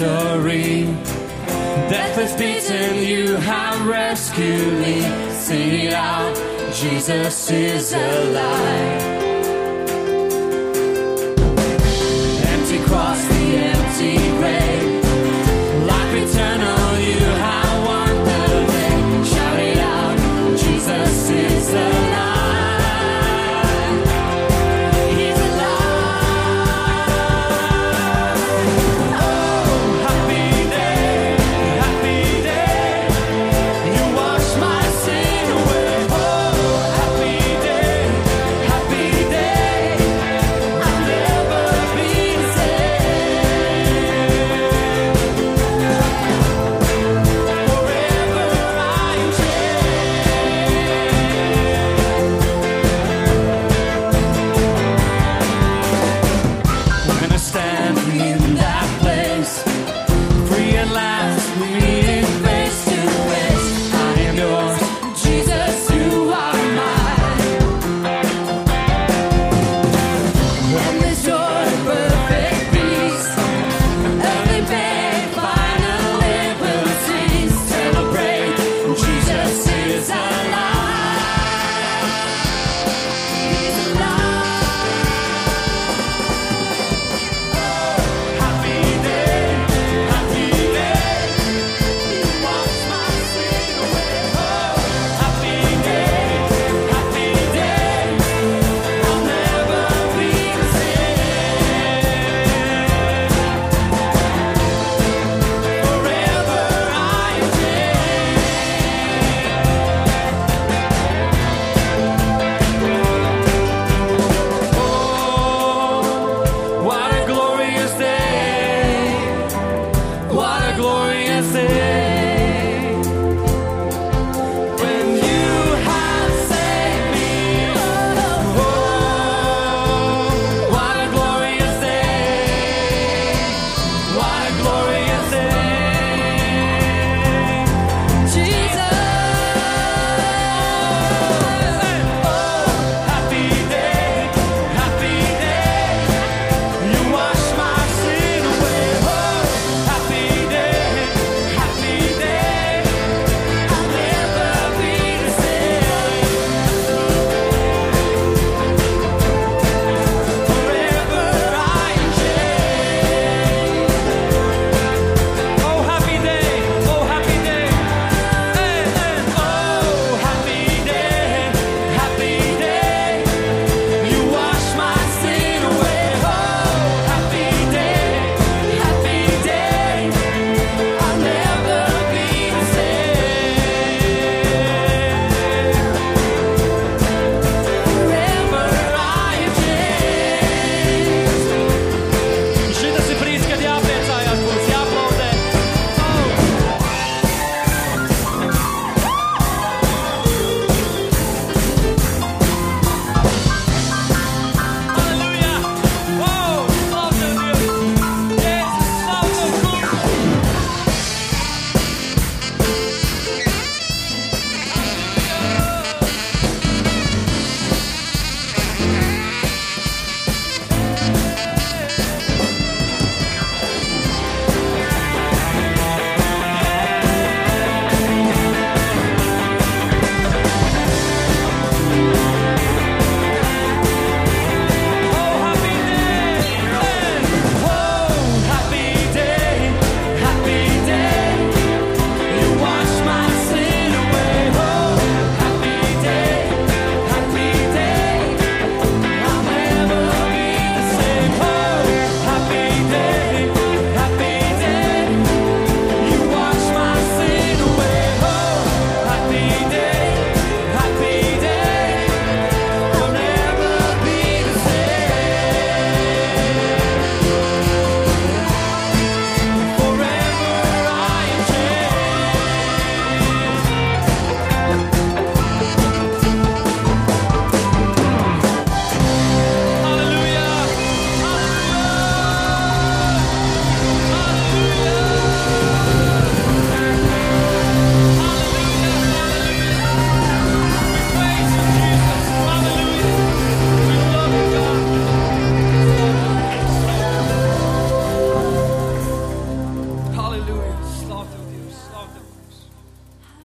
victory. Death is beaten, you have rescued me. Sing it out, Jesus is alive.